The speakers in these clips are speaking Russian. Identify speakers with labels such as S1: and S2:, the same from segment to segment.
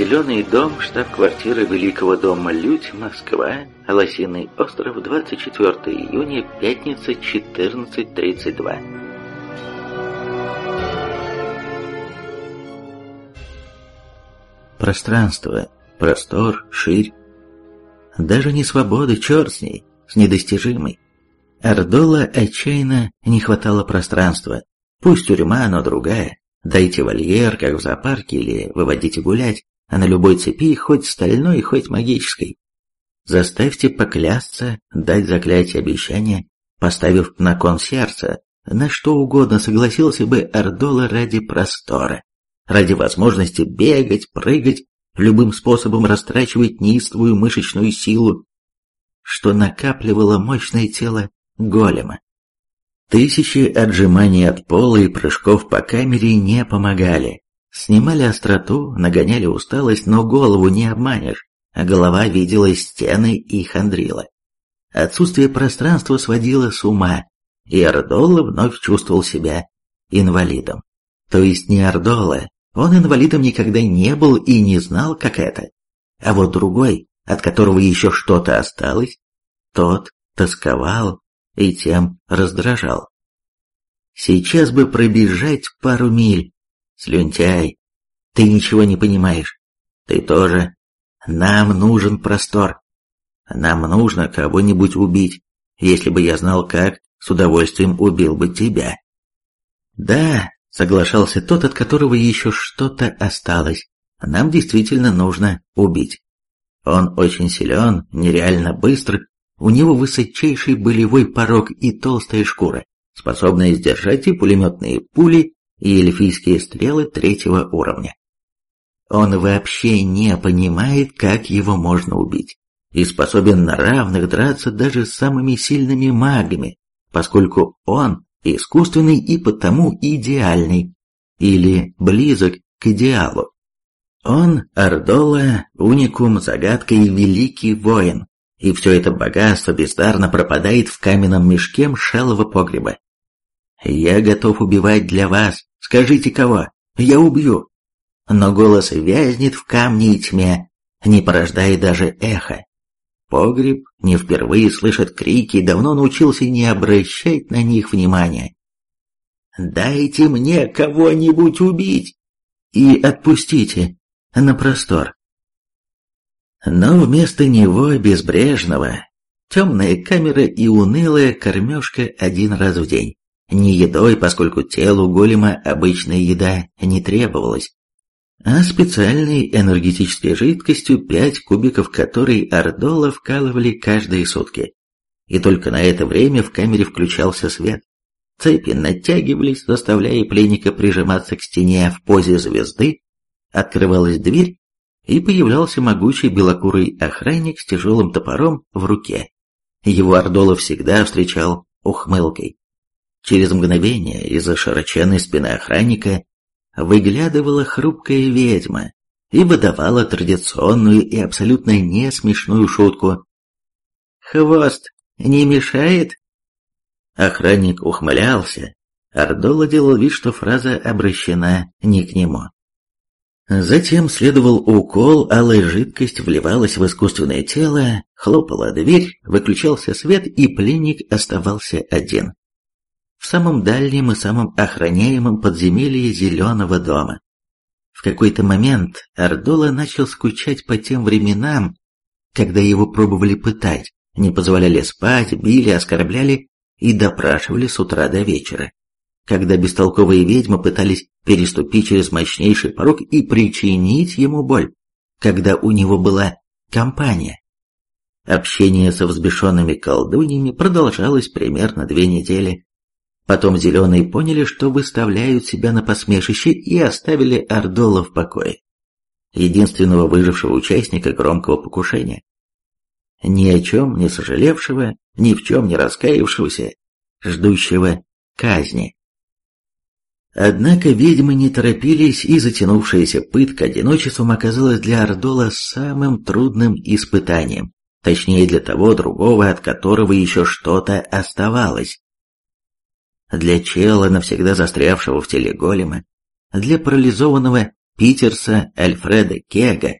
S1: Зеленый дом, штаб-квартира Великого дома Людь, Москва, Лосиный остров, 24 июня, пятница, 14.32. Пространство, простор, ширь. Даже не свободы, черт с ней, с недостижимой. Ордола отчаянно не хватало пространства. Пусть тюрьма, но другая. Дайте вольер, как в зоопарке, или выводите гулять на любой цепи, хоть стальной, хоть магической. Заставьте поклясться, дать заклятие обещания, поставив на кон сердца, на что угодно согласился бы Ордола ради простора, ради возможности бегать, прыгать, любым способом растрачивать неистовую мышечную силу, что накапливало мощное тело голема. Тысячи отжиманий от пола и прыжков по камере не помогали, Снимали остроту, нагоняли усталость, но голову не обманешь, а голова видела стены и хандрила. Отсутствие пространства сводило с ума, и Ардола вновь чувствовал себя инвалидом. То есть не Ардола, он инвалидом никогда не был и не знал, как это. А вот другой, от которого еще что-то осталось, тот тосковал и тем раздражал. Сейчас бы пробежать пару миль, Слюнтяй, ты ничего не понимаешь. Ты тоже. Нам нужен простор. Нам нужно кого-нибудь убить. Если бы я знал как, с удовольствием убил бы тебя. Да, соглашался тот, от которого еще что-то осталось. Нам действительно нужно убить. Он очень силен, нереально быстр, у него высочайший болевой порог и толстая шкура, способная сдержать и пулеметные пули, и эльфийские стрелы третьего уровня. Он вообще не понимает, как его можно убить, и способен на равных драться даже с самыми сильными магами, поскольку он искусственный и потому идеальный, или близок к идеалу. Он Ардола, уникум, загадка и великий воин, и все это богатство бездарно пропадает в каменном мешке мшелого погреба. Я готов убивать для вас, Скажите кого? Я убью. Но голос вязнет в камне и тьме, не порождая даже эхо. Погреб не впервые слышит крики и давно научился не обращать на них внимания. «Дайте мне кого-нибудь убить!» и отпустите на простор. Но вместо него безбрежного темная камера и унылая кормежка один раз в день. Не едой, поскольку телу голема обычная еда не требовалась, а специальной энергетической жидкостью, пять кубиков которой Ордола вкалывали каждые сутки. И только на это время в камере включался свет. Цепи натягивались, заставляя пленника прижиматься к стене в позе звезды, открывалась дверь, и появлялся могучий белокурый охранник с тяжелым топором в руке. Его Ордола всегда встречал ухмылкой. Через мгновение из-за широченной спины охранника выглядывала хрупкая ведьма и выдавала традиционную и абсолютно не смешную шутку. «Хвост не мешает?» Охранник ухмылялся. Ардола делал вид, что фраза обращена не к нему. Затем следовал укол, алая жидкость вливалась в искусственное тело, хлопала дверь, выключался свет, и пленник оставался один в самом дальнем и самом охраняемом подземелье Зеленого дома. В какой-то момент Ардола начал скучать по тем временам, когда его пробовали пытать, не позволяли спать, били, оскорбляли и допрашивали с утра до вечера. Когда бестолковые ведьмы пытались переступить через мощнейший порог и причинить ему боль, когда у него была компания. Общение со взбешенными колдуньями продолжалось примерно две недели, Потом зеленые поняли, что выставляют себя на посмешище и оставили Ордола в покое. Единственного выжившего участника громкого покушения. Ни о чем не сожалевшего, ни в чем не раскаявшегося, ждущего казни. Однако ведьмы не торопились, и затянувшаяся пытка одиночеством оказалась для Ордола самым трудным испытанием, точнее для того другого, от которого еще что-то оставалось. Для чела, навсегда застрявшего в теле голема, для парализованного Питерса Альфреда Кега,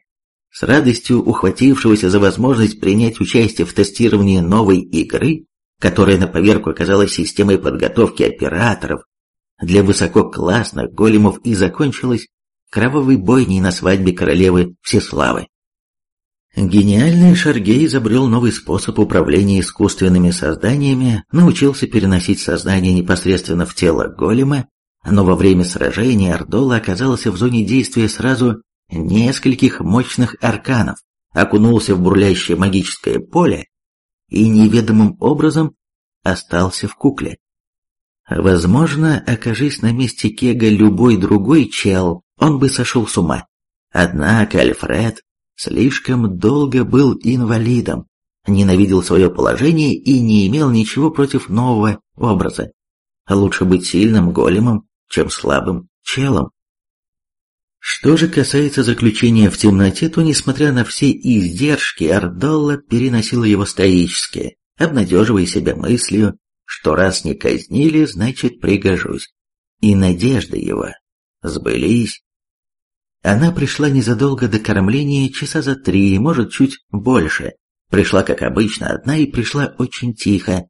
S1: с радостью ухватившегося за возможность принять участие в тестировании новой игры, которая на поверку оказалась системой подготовки операторов для высококлассных големов и закончилась кровавой бойней на свадьбе королевы Всеславы. Гениальный Шаргей изобрел новый способ управления искусственными созданиями, научился переносить сознание непосредственно в тело голема, но во время сражения Ордола оказался в зоне действия сразу нескольких мощных арканов, окунулся в бурлящее магическое поле и неведомым образом остался в кукле. Возможно, окажись на месте Кега любой другой чел, он бы сошел с ума. Однако Альфред слишком долго был инвалидом, ненавидел свое положение и не имел ничего против нового образа. Лучше быть сильным големом, чем слабым челом. Что же касается заключения в темноте, то, несмотря на все издержки, Ардолла переносила его стоически, обнадеживая себя мыслью, что раз не казнили, значит пригожусь. И надежды его сбылись. Она пришла незадолго до кормления, часа за три, может, чуть больше. Пришла, как обычно, одна и пришла очень тихо.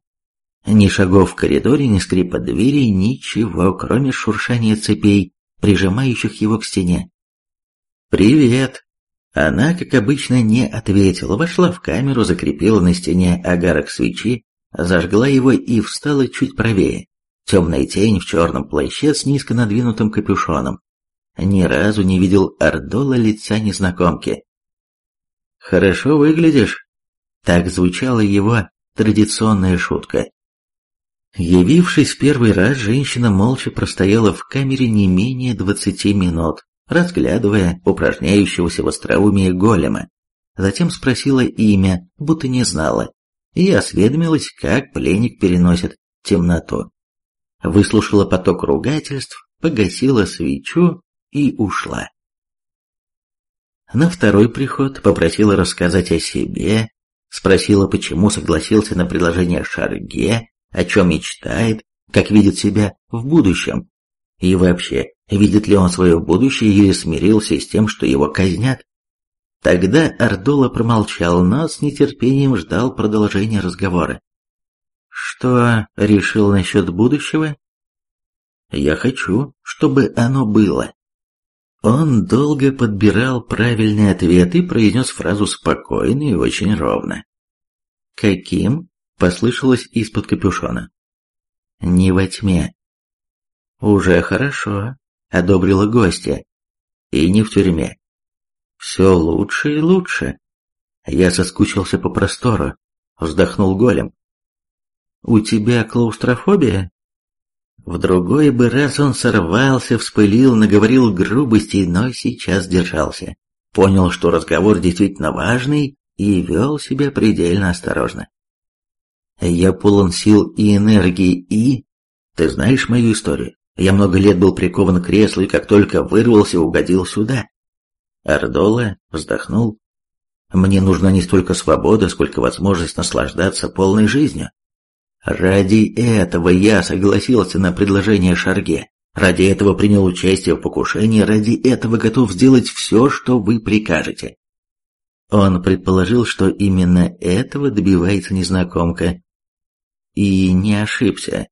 S1: Ни шагов в коридоре, ни скрипа двери, ничего, кроме шуршания цепей, прижимающих его к стене. «Привет!» Она, как обычно, не ответила, вошла в камеру, закрепила на стене агарок свечи, зажгла его и встала чуть правее. Темная тень в черном плаще с низко надвинутым капюшоном. Ни разу не видел Ордола лица незнакомки. «Хорошо выглядишь», — так звучала его традиционная шутка. Явившись первый раз, женщина молча простояла в камере не менее двадцати минут, разглядывая упражняющегося в остроумии голема. Затем спросила имя, будто не знала и осведомилась, как пленник переносит темноту. Выслушала поток ругательств, погасила свечу и ушла. На второй приход попросила рассказать о себе, спросила, почему согласился на предложение Шарге, о чем мечтает, как видит себя в будущем, и вообще, видит ли он свое будущее или смирился с тем, что его казнят. Тогда Ардола промолчал, но с нетерпением ждал продолжения разговора. «Что решил насчет будущего?» «Я хочу, чтобы оно было». Он долго подбирал правильный ответ и произнес фразу спокойно и очень ровно. «Каким?» — послышалось из-под капюшона. «Не во тьме». «Уже хорошо», — одобрила гостья. «И не в тюрьме. Все лучше и лучше. Я соскучился по простору, вздохнул голем. У тебя клаустрофобия? В другой бы раз он сорвался, вспылил, наговорил грубостей, но сейчас держался. Понял, что разговор действительно важный и вел себя предельно осторожно. Я полон сил и энергии и... Ты знаешь мою историю? Я много лет был прикован к креслу и как только вырвался, угодил сюда. Ардола вздохнул. «Мне нужна не столько свобода, сколько возможность наслаждаться полной жизнью. Ради этого я согласился на предложение Шарге. Ради этого принял участие в покушении, ради этого готов сделать все, что вы прикажете». Он предположил, что именно этого добивается незнакомка. И не ошибся.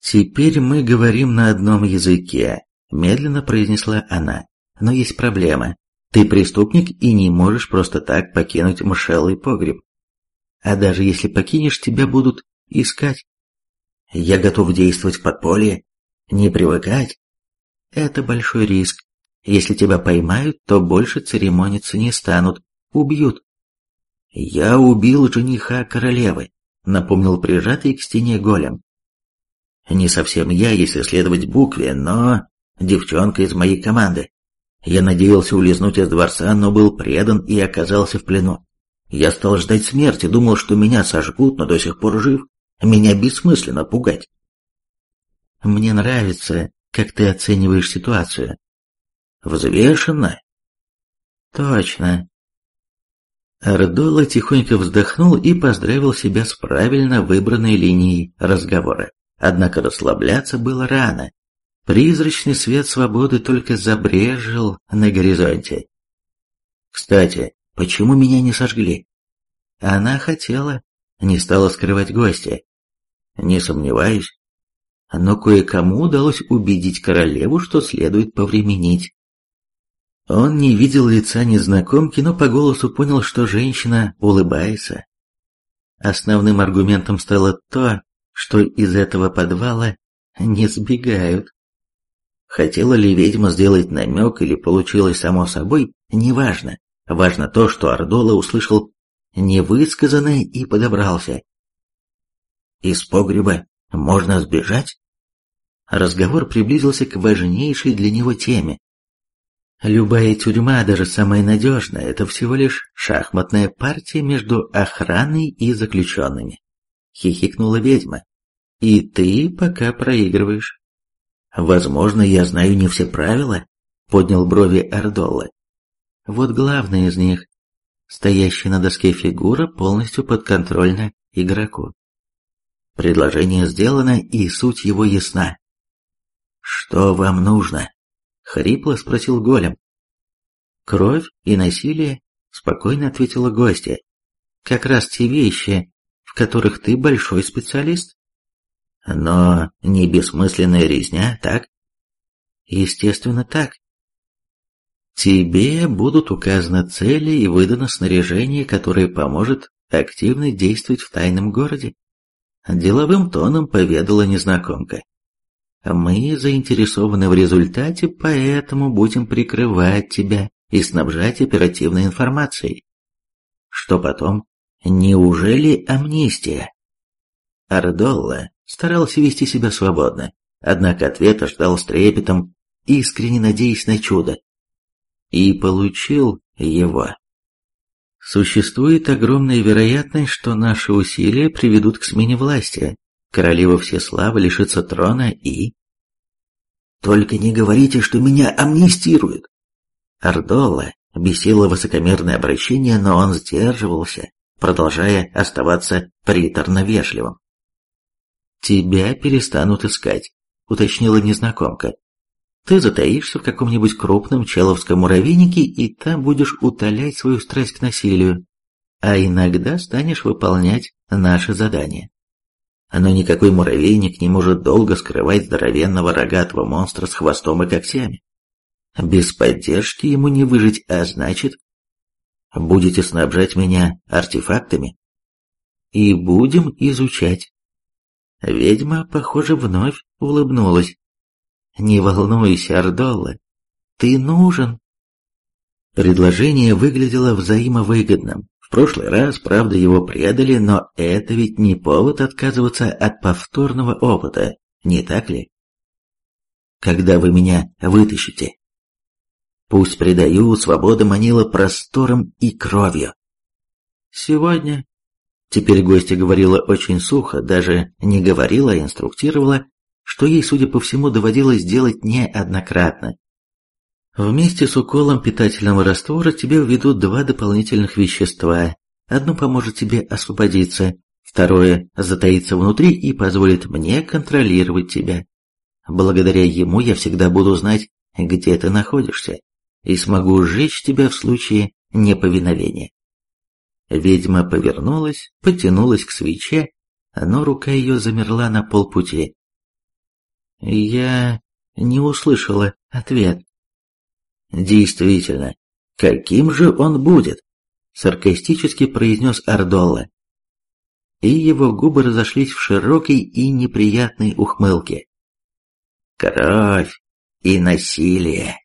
S1: «Теперь мы говорим на одном языке», — медленно произнесла она. «Но есть проблема. Ты преступник и не можешь просто так покинуть мшелый погреб. А даже если покинешь, тебя будут искать. Я готов действовать в подполье, не привыкать. Это большой риск. Если тебя поймают, то больше церемониться не станут, убьют. Я убил жениха королевы, напомнил прижатый к стене голем. Не совсем я, если следовать букве, но девчонка из моей команды. Я надеялся улизнуть из дворца, но был предан и оказался в плену. Я стал ждать смерти, думал, что меня сожгут, но до сих пор жив. Меня бессмысленно пугать. мне нравится, как ты оцениваешь ситуацию. Взвешенно? Точно. Ардола тихонько вздохнул и поздравил себя с правильно выбранной линией разговора. Однако расслабляться было рано. Призрачный свет свободы только забрежил на горизонте. Кстати, почему меня не сожгли? Она хотела, не стала скрывать гостя. Не сомневаюсь. Но кое-кому удалось убедить королеву, что следует повременить. Он не видел лица незнакомки, но по голосу понял, что женщина улыбается. Основным аргументом стало то, что из этого подвала не сбегают. Хотела ли ведьма сделать намек или получилось само собой, неважно. Важно то, что Ардола услышал невысказанное и подобрался. «Из погреба можно сбежать?» Разговор приблизился к важнейшей для него теме. Любая тюрьма, даже самая надежная, это всего лишь шахматная партия между охраной и заключенными. Хихикнула ведьма. И ты пока проигрываешь. Возможно, я знаю не все правила, поднял брови Ардолла. Вот главное из них. Стоящая на доске фигура полностью подконтрольна игроку. Предложение сделано, и суть его ясна. «Что вам нужно?» — хрипло спросил голем. «Кровь и насилие», — спокойно ответила гостья. «Как раз те вещи, в которых ты большой специалист». «Но не бессмысленная резня, так?» «Естественно, так. Тебе будут указаны цели и выдано снаряжение, которое поможет активно действовать в тайном городе. Деловым тоном поведала незнакомка. Мы заинтересованы в результате, поэтому будем прикрывать тебя и снабжать оперативной информацией. Что потом? Неужели амнистия? Ардолла старался вести себя свободно, однако ответа ждал с трепетом, искренне надеясь на чудо и получил его. Существует огромная вероятность, что наши усилия приведут к смене власти. Королева Всеслава лишится трона и... «Только не говорите, что меня амнистируют!» Ардола бесило высокомерное обращение, но он сдерживался, продолжая оставаться приторно вежливым. «Тебя перестанут искать», — уточнила незнакомка. Ты затаишься в каком-нибудь крупном человском муравейнике и там будешь утолять свою страсть к насилию, а иногда станешь выполнять наши задания. Но никакой муравейник не может долго скрывать здоровенного рогатого монстра с хвостом и когтями. Без поддержки ему не выжить, а значит, будете снабжать меня артефактами и будем изучать. Ведьма, похоже, вновь улыбнулась. Не волнуйся, Ардолла, ты нужен. Предложение выглядело взаимовыгодным. В прошлый раз, правда, его предали, но это ведь не повод отказываться от повторного опыта, не так ли? Когда вы меня вытащите? Пусть предаю, свобода манила простором и кровью. Сегодня... Теперь гостья говорила очень сухо, даже не говорила, а инструктировала, что ей, судя по всему, доводилось делать неоднократно. Вместе с уколом питательного раствора тебе введут два дополнительных вещества. Одно поможет тебе освободиться, второе затаится внутри и позволит мне контролировать тебя. Благодаря ему я всегда буду знать, где ты находишься, и смогу сжечь тебя в случае неповиновения. Ведьма повернулась, потянулась к свече, но рука ее замерла на полпути. Я не услышала ответ. Действительно, каким же он будет? Саркастически произнес Ардолла. И его губы разошлись в широкой и неприятной ухмылке. Кровь и насилие.